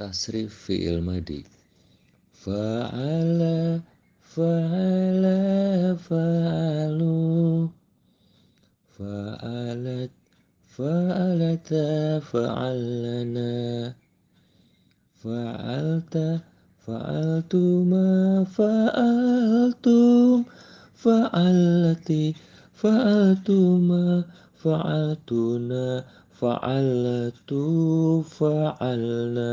tasrif fi'il madi. Fa'ala fa'ala fa'alu. Fa'alat fa'alata fa'alana fa'alta fa'altuma fa'altum. Fa'alati fa'altuma فعلتنا فعلت فعلنا.